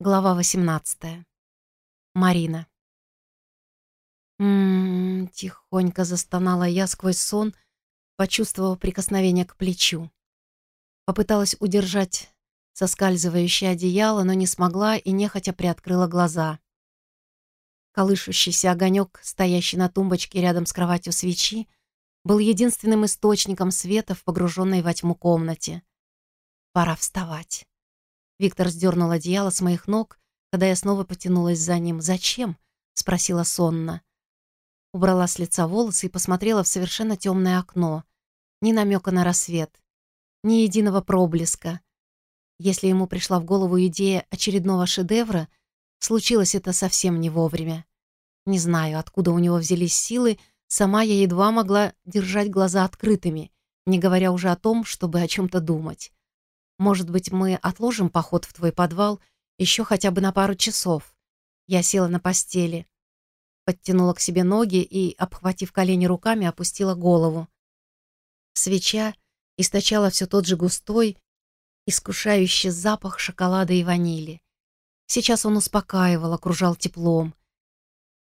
Глава 18. Марина. М-м, тихонько застонала я сквозь сон, почувствовав прикосновение к плечу. Попыталась удержать соскальзывающее одеяло, но не смогла и нехотя приоткрыла глаза. Колышущийся огонек, стоящий на тумбочке рядом с кроватью свечи, был единственным источником света в погруженной во тьму комнате. Пора вставать. Виктор сдернул одеяло с моих ног, когда я снова потянулась за ним. «Зачем?» — спросила сонно. Убрала с лица волосы и посмотрела в совершенно темное окно. Ни намека на рассвет, ни единого проблеска. Если ему пришла в голову идея очередного шедевра, случилось это совсем не вовремя. Не знаю, откуда у него взялись силы, сама я едва могла держать глаза открытыми, не говоря уже о том, чтобы о чем-то думать. Может быть, мы отложим поход в твой подвал еще хотя бы на пару часов. Я села на постели, подтянула к себе ноги и, обхватив колени руками, опустила голову. Свеча источала все тот же густой, искушающий запах шоколада и ванили. Сейчас он успокаивал, окружал теплом.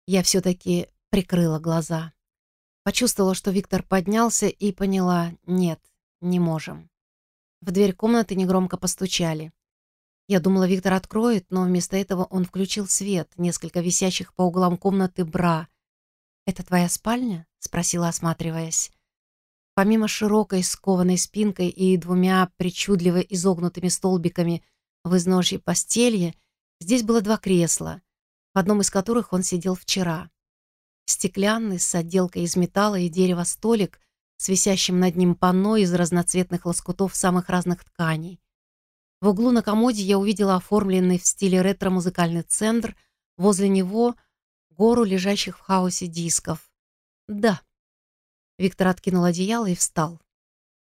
Я все-таки прикрыла глаза. Почувствовала, что Виктор поднялся и поняла, нет, не можем. В дверь комнаты негромко постучали. Я думала, Виктор откроет, но вместо этого он включил свет, несколько висящих по углам комнаты бра. «Это твоя спальня?» — спросила, осматриваясь. Помимо широкой скованной спинкой и двумя причудливо изогнутыми столбиками в изножье постелье, здесь было два кресла, в одном из которых он сидел вчера. Стеклянный, с отделкой из металла и дерева столик с висящим над ним панно из разноцветных лоскутов самых разных тканей. В углу на комоде я увидела оформленный в стиле ретро-музыкальный центр, возле него гору лежащих в хаосе дисков. Да. Виктор откинул одеяло и встал.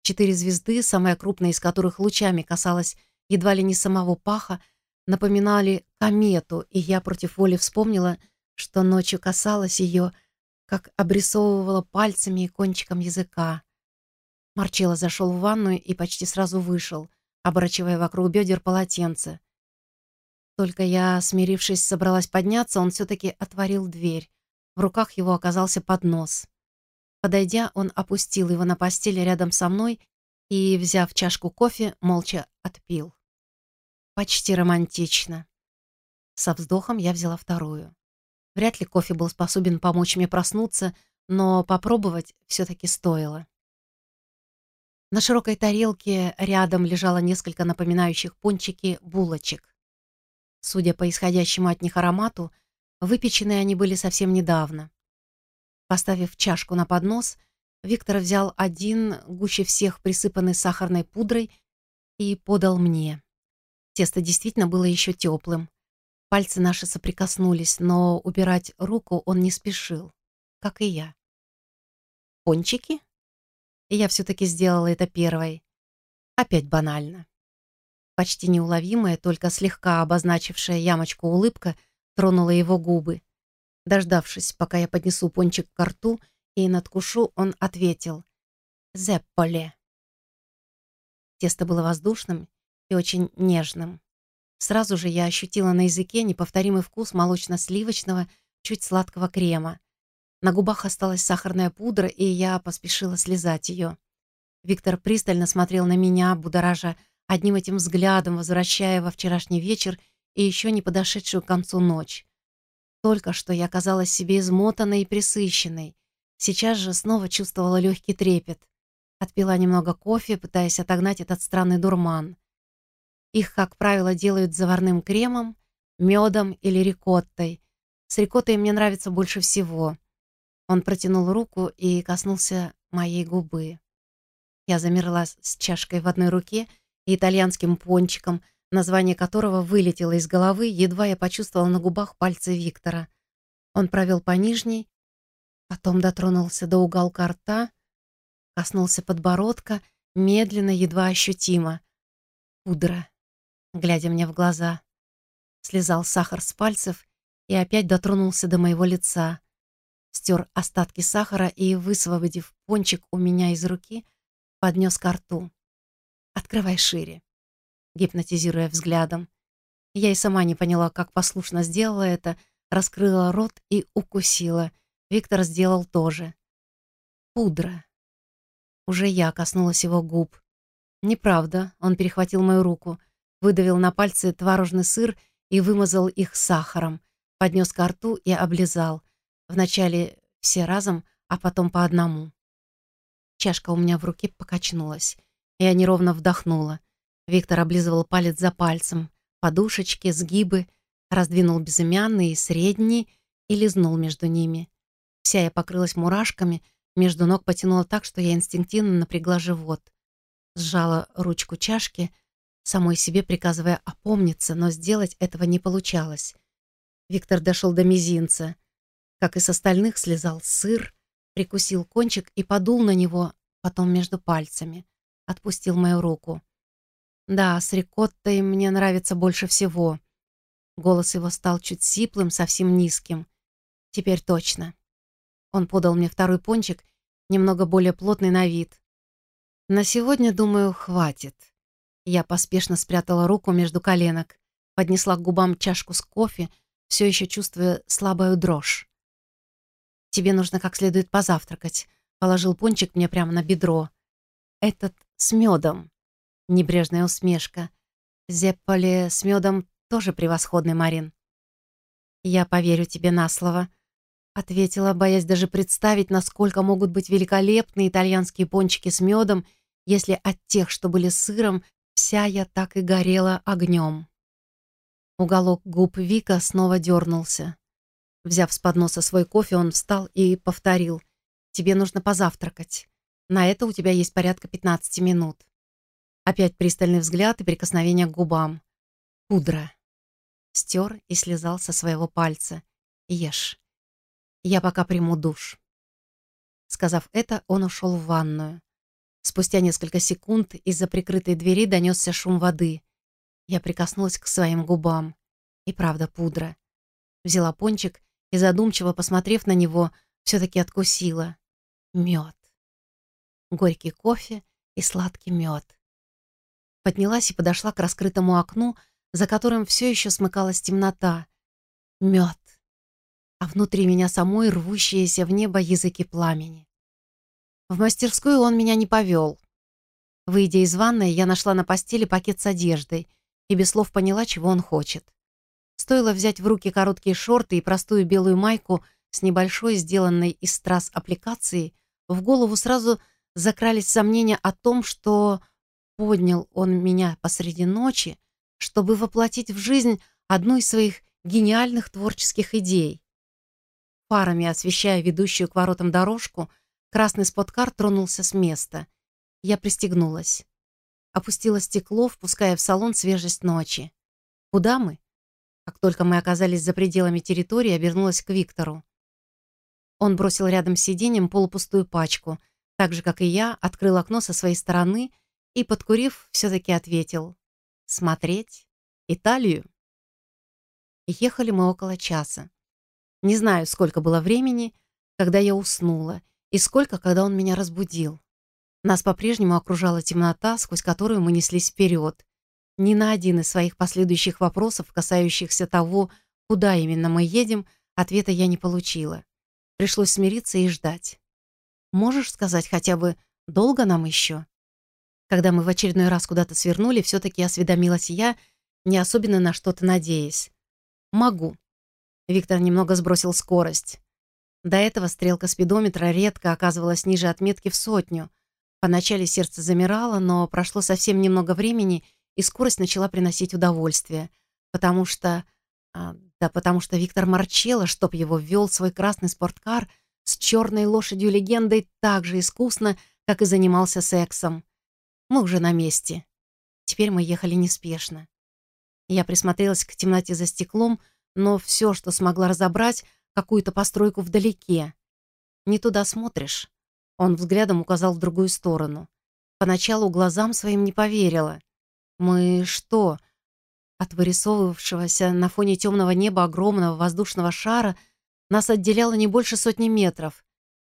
Четыре звезды, самая крупная из которых лучами касалась едва ли не самого паха, напоминали комету, и я против воли вспомнила, что ночью касалась ее — как обрисовывала пальцами и кончиком языка. Марчелло зашел в ванную и почти сразу вышел, оборачивая вокруг бедер полотенце. Только я, смирившись, собралась подняться, он все-таки отворил дверь. В руках его оказался поднос. Подойдя, он опустил его на постель рядом со мной и, взяв чашку кофе, молча отпил. Почти романтично. Со вздохом я взяла вторую. Вряд ли кофе был способен помочь мне проснуться, но попробовать все-таки стоило. На широкой тарелке рядом лежало несколько напоминающих пончики булочек. Судя по исходящему от них аромату, выпеченные они были совсем недавно. Поставив чашку на поднос, Виктор взял один, гуще всех присыпанный сахарной пудрой, и подал мне. Тесто действительно было еще теплым. Пальцы наши соприкоснулись, но убирать руку он не спешил, как и я. Пончики? И я все-таки сделала это первой. Опять банально. Почти неуловимая, только слегка обозначившая ямочку улыбка тронула его губы. Дождавшись, пока я поднесу пончик к рту и надкушу, он ответил «Зепполе». Тесто было воздушным и очень нежным. Сразу же я ощутила на языке неповторимый вкус молочно-сливочного, чуть сладкого крема. На губах осталась сахарная пудра, и я поспешила слезать ее. Виктор пристально смотрел на меня, будоража одним этим взглядом, возвращая во вчерашний вечер и еще не подошедшую к концу ночь. Только что я казалась себе измотанной и присыщенной. Сейчас же снова чувствовала легкий трепет. Отпила немного кофе, пытаясь отогнать этот странный дурман. Их, как правило, делают заварным кремом, медом или рикоттой. С рикоттой мне нравится больше всего. Он протянул руку и коснулся моей губы. Я замерла с чашкой в одной руке и итальянским пончиком, название которого вылетело из головы, едва я почувствовала на губах пальцы Виктора. Он провел по нижней, потом дотронулся до уголка рта, коснулся подбородка, медленно, едва ощутимо. Пудра глядя мне в глаза. Слезал сахар с пальцев и опять дотронулся до моего лица. Стер остатки сахара и, высвободив пончик у меня из руки, поднес ко рту. «Открывай шире», гипнотизируя взглядом. Я и сама не поняла, как послушно сделала это, раскрыла рот и укусила. Виктор сделал то же. Пудра. Уже я коснулась его губ. Неправда, он перехватил мою руку, выдавил на пальцы творожный сыр и вымазал их сахаром, поднес ко рту и облизал. Вначале все разом, а потом по одному. Чашка у меня в руке покачнулась. Я неровно вдохнула. Виктор облизывал палец за пальцем, подушечки, сгибы, раздвинул безымянный и средний и лизнул между ними. Вся я покрылась мурашками, между ног потянула так, что я инстинктивно напрягла живот. Сжала ручку чашки, самой себе приказывая опомниться, но сделать этого не получалось. Виктор дошел до мизинца. Как и с остальных, слезал сыр, прикусил кончик и подул на него, потом между пальцами. Отпустил мою руку. Да, с рикоттой мне нравится больше всего. Голос его стал чуть сиплым, совсем низким. Теперь точно. Он подал мне второй пончик, немного более плотный на вид. На сегодня, думаю, хватит. Я поспешно спрятала руку между коленок, поднесла к губам чашку с кофе, все еще чувствуя слабую дрожь. «Тебе нужно как следует позавтракать», — положил пончик мне прямо на бедро. «Этот с медом». Небрежная усмешка. «Зепполе с медом тоже превосходный, Марин». «Я поверю тебе на слово», — ответила, боясь даже представить, насколько могут быть великолепны итальянские пончики с медом, если от тех, что были сыром, вся я так и горела огнем. Уголок губ Вика снова дернулся. Взяв с подноса свой кофе, он встал и повторил. «Тебе нужно позавтракать. На это у тебя есть порядка 15 минут». Опять пристальный взгляд и прикосновение к губам. Пудра. Стер и слезал со своего пальца. Ешь. Я пока приму душ. Сказав это, он ушел в ванную. Спустя несколько секунд из-за прикрытой двери донесся шум воды. Я прикоснулась к своим губам. И правда, пудра. Взяла пончик и, задумчиво посмотрев на него, все-таки откусила. Мед. Горький кофе и сладкий мед. Поднялась и подошла к раскрытому окну, за которым все еще смыкалась темнота. Мед. А внутри меня самой рвущиеся в небо языки пламени. В мастерскую он меня не повел. Выйдя из ванной, я нашла на постели пакет с одеждой и без слов поняла, чего он хочет. Стоило взять в руки короткие шорты и простую белую майку с небольшой, сделанной из страз аппликацией, в голову сразу закрались сомнения о том, что поднял он меня посреди ночи чтобы воплотить в жизнь одну из своих гениальных творческих идей. Фарами освещая ведущую к воротам дорожку, красный споткар тронулся с места. Я пристегнулась. Опустила стекло, впуская в салон свежесть ночи. «Куда мы?» Как только мы оказались за пределами территории, обернулась к Виктору. Он бросил рядом с сиденьем полупустую пачку, так же, как и я, открыл окно со своей стороны и, подкурив, все-таки ответил смотреть Италию. Ехали мы около часа. Не знаю, сколько было времени, когда я уснула, и сколько, когда он меня разбудил. Нас по-прежнему окружала темнота, сквозь которую мы неслись вперед. Ни на один из своих последующих вопросов, касающихся того, куда именно мы едем, ответа я не получила. Пришлось смириться и ждать. «Можешь сказать хотя бы, долго нам еще?» Когда мы в очередной раз куда-то свернули, все-таки осведомилась я, не особенно на что-то надеясь. «Могу». Виктор немного сбросил скорость. До этого стрелка спидометра редко оказывалась ниже отметки в сотню. Поначале сердце замирало, но прошло совсем немного времени, и скорость начала приносить удовольствие. Потому что... А, да потому что Виктор Марчелло, чтоб его ввел свой красный спорткар с черной лошадью-легендой так же искусно, как и занимался сексом. Мы уже на месте. Теперь мы ехали неспешно. Я присмотрелась к темноте за стеклом, но все, что смогла разобрать, какую-то постройку вдалеке. Не туда смотришь. Он взглядом указал в другую сторону. Поначалу глазам своим не поверила. Мы что? От вырисовывавшегося на фоне темного неба огромного воздушного шара нас отделяло не больше сотни метров.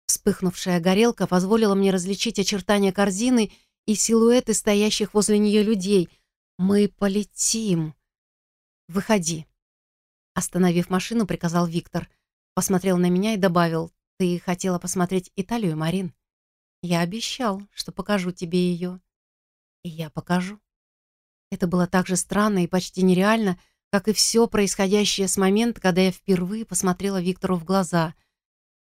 Вспыхнувшая горелка позволила мне различить очертания корзины и силуэты стоящих возле нее людей. Мы полетим. выходи». Остановив машину, приказал Виктор. Посмотрел на меня и добавил, «Ты хотела посмотреть Италию, Марин?» «Я обещал, что покажу тебе ее». «И я покажу». Это было так же странно и почти нереально, как и все происходящее с момента, когда я впервые посмотрела Виктору в глаза.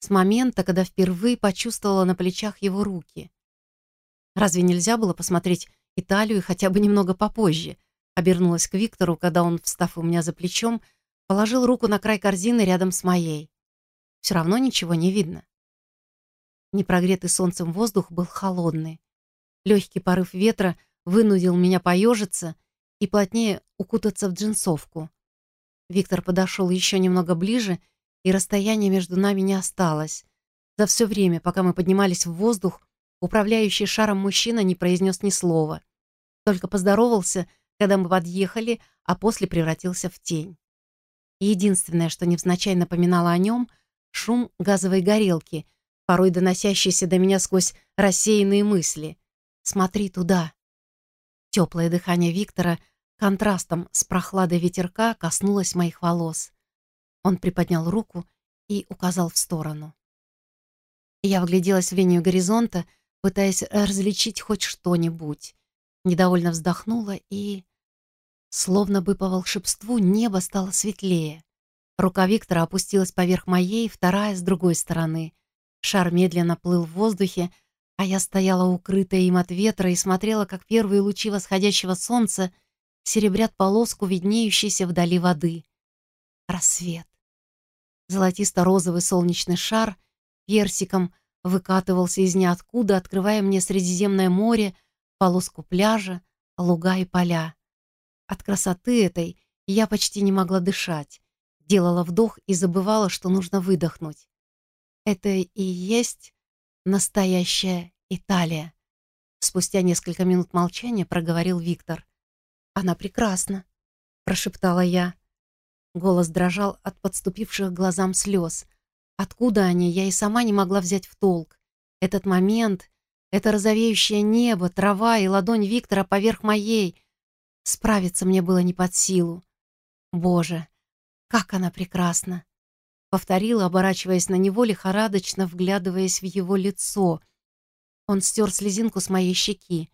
С момента, когда впервые почувствовала на плечах его руки. Разве нельзя было посмотреть Италию хотя бы немного попозже? Обернулась к Виктору, когда он, встав у меня за плечом, положил руку на край корзины рядом с моей. Все равно ничего не видно. Непрогретый солнцем воздух был холодный. Легкий порыв ветра вынудил меня поежиться и плотнее укутаться в джинсовку. Виктор подошел еще немного ближе, и расстояние между нами не осталось. За все время, пока мы поднимались в воздух, управляющий шаром мужчина не произнес ни слова. Только поздоровался, когда мы подъехали, а после превратился в тень. Единственное, что невзначай напоминало о нем — шум газовой горелки, порой доносящийся до меня сквозь рассеянные мысли. «Смотри туда!» Теплое дыхание Виктора контрастом с прохладой ветерка коснулось моих волос. Он приподнял руку и указал в сторону. Я вгляделась в линию горизонта, пытаясь различить хоть что-нибудь. Недовольно вздохнула и... Словно бы по волшебству небо стало светлее. Рука Виктора опустилась поверх моей, вторая с другой стороны. Шар медленно плыл в воздухе, а я стояла укрытая им от ветра и смотрела, как первые лучи восходящего солнца серебрят полоску, виднеющейся вдали воды. Рассвет. Золотисто-розовый солнечный шар персиком выкатывался из ниоткуда, открывая мне Средиземное море, полоску пляжа, луга и поля. От красоты этой я почти не могла дышать, делала вдох и забывала, что нужно выдохнуть. Это и есть настоящая Италия. Спустя несколько минут молчания проговорил Виктор. «Она прекрасна», — прошептала я. Голос дрожал от подступивших глазам слез. Откуда они, я и сама не могла взять в толк. Этот момент, это розовеющее небо, трава и ладонь Виктора поверх моей. Справиться мне было не под силу. Боже, как она прекрасна! Повторила, оборачиваясь на него, лихорадочно вглядываясь в его лицо. Он стер слезинку с моей щеки,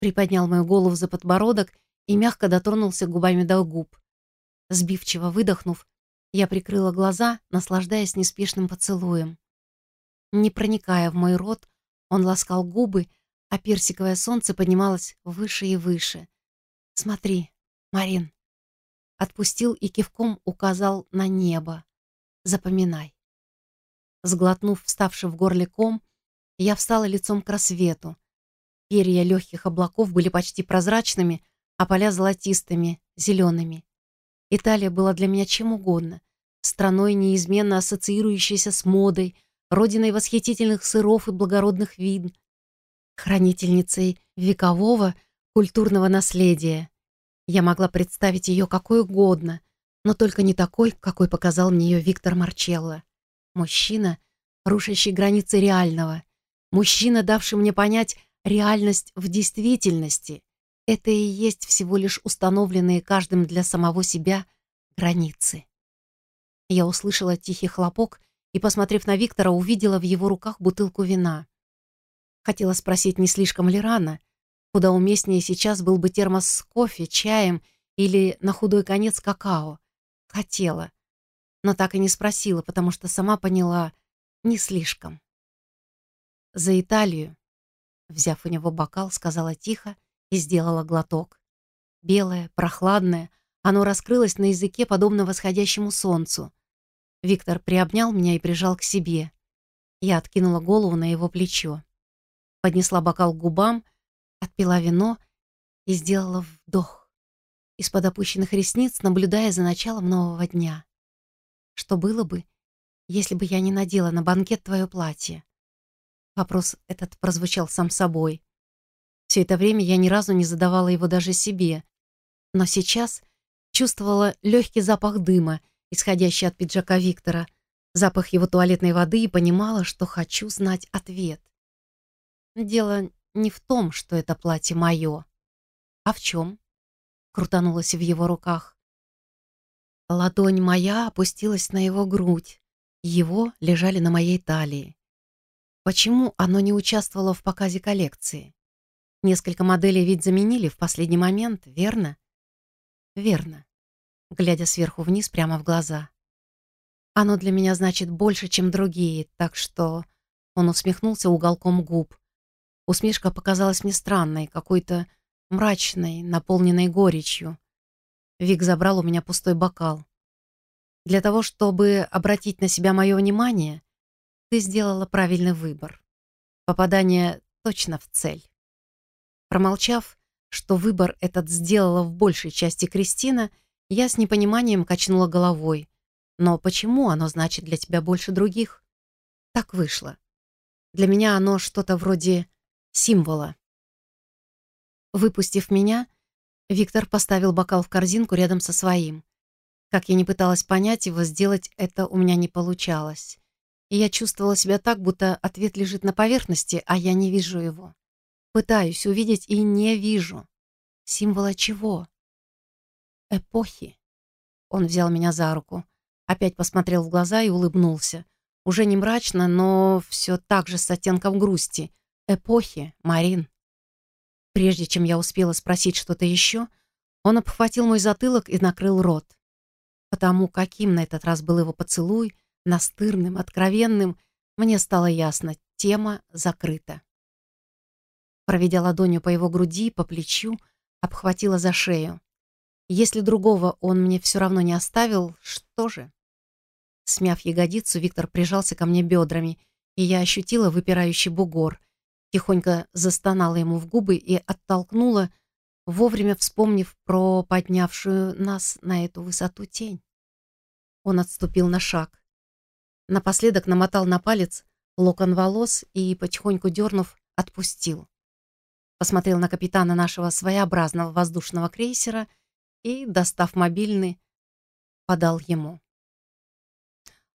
приподнял мою голову за подбородок и мягко дотронулся губами до губ. Сбивчиво выдохнув, я прикрыла глаза, наслаждаясь неспешным поцелуем. Не проникая в мой рот, он ласкал губы, а персиковое солнце поднималось выше и выше. «Смотри, Марин!» Отпустил и кивком указал на небо. Запоминай. Сглотнув вставший в горле ком, я встала лицом к рассвету. Перья легких облаков были почти прозрачными, а поля золотистыми, зелеными. Италия была для меня чем угодно. Страной, неизменно ассоциирующейся с модой, родиной восхитительных сыров и благородных вин, хранительницей векового культурного наследия. Я могла представить ее какой угодно, но только не такой, какой показал мне ее Виктор Марчелло. Мужчина, рушащий границы реального. Мужчина, давший мне понять реальность в действительности. Это и есть всего лишь установленные каждым для самого себя границы. Я услышала тихий хлопок и, посмотрев на Виктора, увидела в его руках бутылку вина. Хотела спросить, не слишком ли рано. Куда уместнее сейчас был бы термос с кофе, чаем или, на худой конец, какао. Хотела, но так и не спросила, потому что сама поняла не слишком. «За Италию», — взяв у него бокал, сказала тихо и сделала глоток. Белое, прохладное, оно раскрылось на языке, подобно восходящему солнцу. Виктор приобнял меня и прижал к себе. Я откинула голову на его плечо. Поднесла бокал к губам, отпила вино и сделала вдох из-под опущенных ресниц, наблюдая за началом нового дня. Что было бы, если бы я не надела на банкет твое платье? Вопрос этот прозвучал сам собой. Все это время я ни разу не задавала его даже себе, но сейчас чувствовала легкий запах дыма, исходящий от пиджака Виктора, запах его туалетной воды и понимала, что хочу знать ответ. Дело не в том, что это платье мое, а в чем? крутанулась в его руках. Ладонь моя опустилась на его грудь, его лежали на моей талии. Почему оно не участвовало в показе коллекции? Несколько моделей ведь заменили в последний момент, верно? Верно. Глядя сверху вниз прямо в глаза. Оно для меня значит больше, чем другие, так что... Он усмехнулся уголком губ. Усмешка показалась мне странной, какой-то мрачной, наполненной горечью. Вик забрал у меня пустой бокал. Для того, чтобы обратить на себя мое внимание, ты сделала правильный выбор. Попадание точно в цель. Промолчав, что выбор этот сделала в большей части Кристина, я с непониманием качнула головой. Но почему оно значит для тебя больше других? Так вышло. Для меня оно что-то вроде символа. Выпустив меня, Виктор поставил бокал в корзинку рядом со своим. Как я не пыталась понять его, сделать это у меня не получалось. И я чувствовала себя так, будто ответ лежит на поверхности, а я не вижу его. Пытаюсь увидеть и не вижу. Символа чего? Эпохи. Он взял меня за руку. Опять посмотрел в глаза и улыбнулся. Уже не мрачно, но все так же с оттенком грусти. Эпохи, Марин. Прежде чем я успела спросить что-то еще, он обхватил мой затылок и накрыл рот. Потому каким на этот раз был его поцелуй, настырным, откровенным, мне стало ясно, тема закрыта. Проведя ладонью по его груди, по плечу, обхватила за шею. Если другого он мне все равно не оставил, что же? Смяв ягодицу, Виктор прижался ко мне бедрами, и я ощутила выпирающий бугор. Тихонько застонала ему в губы и оттолкнула, вовремя вспомнив про поднявшую нас на эту высоту тень. Он отступил на шаг. Напоследок намотал на палец локон волос и, потихоньку дернув, отпустил. Посмотрел на капитана нашего своеобразного воздушного крейсера и, достав мобильный, подал ему.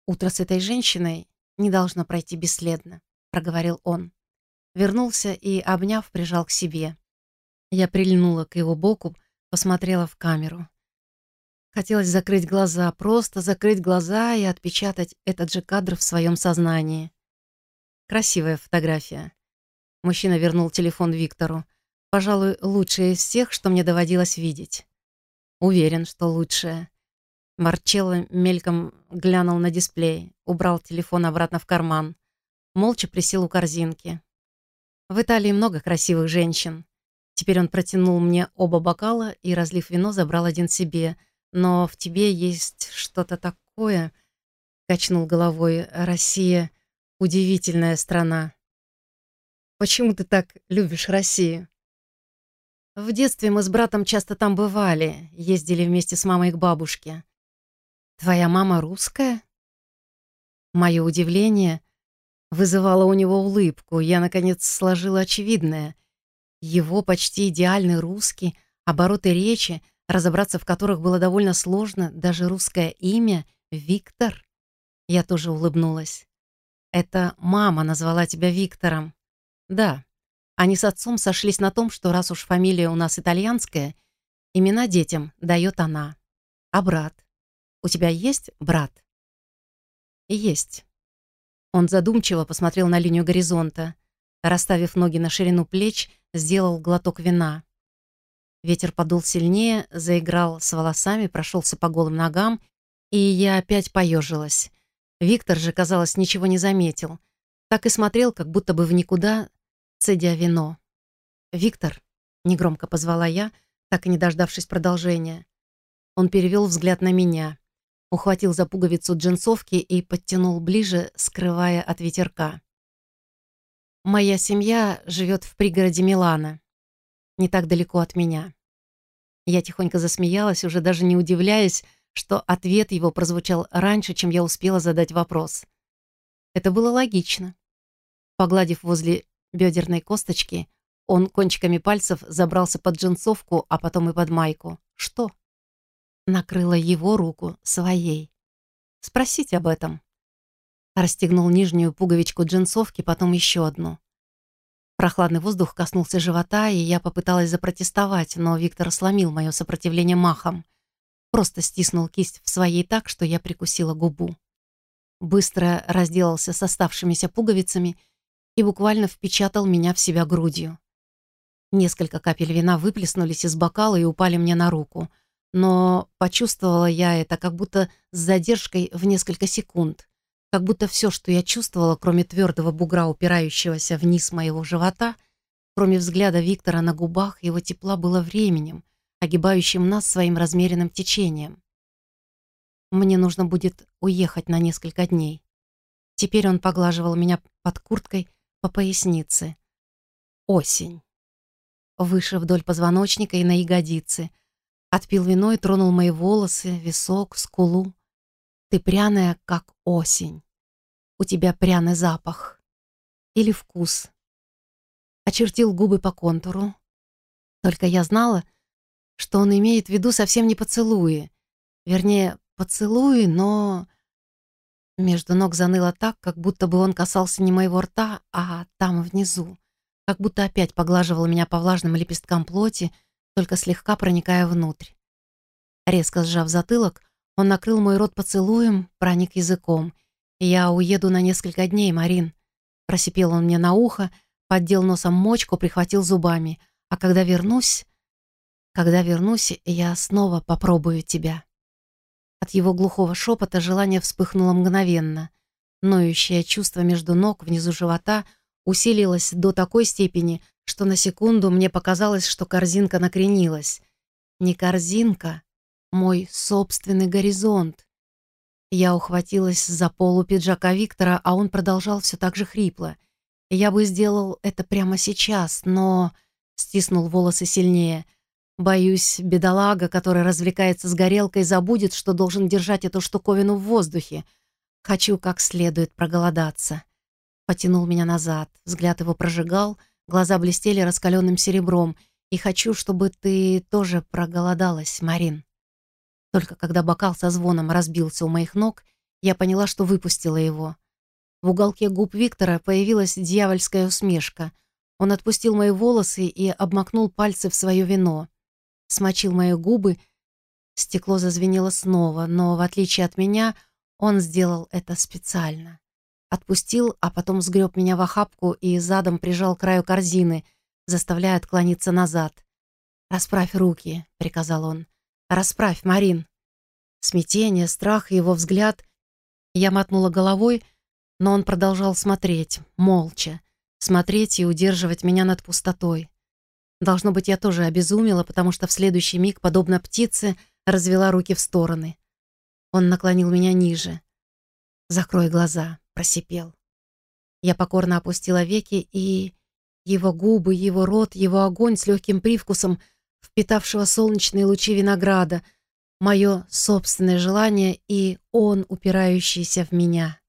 «Утро с этой женщиной не должно пройти бесследно», — проговорил он. Вернулся и, обняв, прижал к себе. Я прильнула к его боку, посмотрела в камеру. Хотелось закрыть глаза, просто закрыть глаза и отпечатать этот же кадр в своем сознании. Красивая фотография. Мужчина вернул телефон Виктору. Пожалуй, лучшая из всех, что мне доводилось видеть. Уверен, что лучшая. Марчелло мельком глянул на дисплей, убрал телефон обратно в карман. Молча присел у корзинки. В Италии много красивых женщин. Теперь он протянул мне оба бокала и, разлив вино, забрал один себе. Но в тебе есть что-то такое, качнул головой. Россия — удивительная страна. Почему ты так любишь Россию? В детстве мы с братом часто там бывали, ездили вместе с мамой к бабушке. «Твоя мама русская?» Мое удивление вызывало у него улыбку. Я, наконец, сложила очевидное. Его почти идеальный русский, обороты речи, разобраться в которых было довольно сложно, даже русское имя — Виктор. Я тоже улыбнулась. «Это мама назвала тебя Виктором». «Да». Они с отцом сошлись на том, что раз уж фамилия у нас итальянская, имена детям дает она. А брат? У тебя есть брат?» «Есть». Он задумчиво посмотрел на линию горизонта. Расставив ноги на ширину плеч, сделал глоток вина. Ветер подул сильнее, заиграл с волосами, прошелся по голым ногам, и я опять поежилась. Виктор же, казалось, ничего не заметил. Так и смотрел, как будто бы в никуда, цедя вино. «Виктор», — негромко позвала я, так и не дождавшись продолжения. Он перевел взгляд на меня ухватил за пуговицу джинсовки и подтянул ближе, скрывая от ветерка. «Моя семья живет в пригороде Милана, не так далеко от меня». Я тихонько засмеялась, уже даже не удивляясь, что ответ его прозвучал раньше, чем я успела задать вопрос. Это было логично. Погладив возле бедерной косточки, он кончиками пальцев забрался под джинсовку, а потом и под майку. Что? Накрыла его руку своей. «Спросить об этом». Расстегнул нижнюю пуговичку джинсовки, потом еще одну. Прохладный воздух коснулся живота, и я попыталась запротестовать, но Виктор сломил мое сопротивление махом. просто стиснул кисть в своей так, что я прикусила губу. Быстро разделался с оставшимися пуговицами и буквально впечатал меня в себя грудью. Несколько капель вина выплеснулись из бокала и упали мне на руку, но почувствовала я это как будто с задержкой в несколько секунд, как будто все, что я чувствовала, кроме твердого бугра, упирающегося вниз моего живота, кроме взгляда Виктора на губах, его тепла было временем, огибающим нас своим размеренным течением. Мне нужно будет уехать на несколько дней. Теперь он поглаживал меня под курткой по пояснице. Осень. Выше вдоль позвоночника и на ягодицы. Отпил вино и тронул мои волосы, висок, скулу. Ты пряная, как осень. У тебя пряный запах. Или вкус. Очертил губы по контуру. Только я знала, что он имеет в виду совсем не поцелуи. Вернее, поцелуи, но... Между ног заныло так, как будто бы он касался не моего рта, а там внизу. Как будто опять поглаживал меня по влажным лепесткам плоти, только слегка проникая внутрь. Резко сжав затылок, он накрыл мой рот поцелуем, проник языком. «Я уеду на несколько дней, Марин», — просипел он мне на ухо, поддел носом мочку, прихватил зубами. «А когда вернусь...» Когда вернусь, я снова попробую тебя». От его глухого шепота желание вспыхнуло мгновенно. Ноющее чувство между ног, внизу живота, усилилось до такой степени, что на секунду мне показалось, что корзинка накренилась. Не корзинка, мой собственный горизонт. Я ухватилась за полу пиджака Виктора, а он продолжал все так же хрипло. Я бы сделал это прямо сейчас, но... Стиснул волосы сильнее — Боюсь, бедолага, который развлекается с горелкой, забудет, что должен держать эту штуковину в воздухе. Хочу как следует проголодаться. Потянул меня назад. Взгляд его прожигал, глаза блестели раскаленным серебром. И хочу, чтобы ты тоже проголодалась, Марин. Только когда бокал со звоном разбился у моих ног, я поняла, что выпустила его. В уголке губ Виктора появилась дьявольская усмешка. Он отпустил мои волосы и обмакнул пальцы в свое вино смочил мои губы. Стекло зазвенело снова, но, в отличие от меня, он сделал это специально. Отпустил, а потом сгреб меня в охапку и задом прижал к краю корзины, заставляя отклониться назад. «Расправь руки», — приказал он. «Расправь, Марин». Смятение, страх и его взгляд. Я мотнула головой, но он продолжал смотреть, молча, смотреть и удерживать меня над пустотой. Должно быть, я тоже обезумела, потому что в следующий миг, подобно птице, развела руки в стороны. Он наклонил меня ниже. «Закрой глаза», — просипел. Я покорно опустила веки, и его губы, его рот, его огонь с легким привкусом впитавшего солнечные лучи винограда, мое собственное желание и он, упирающийся в меня.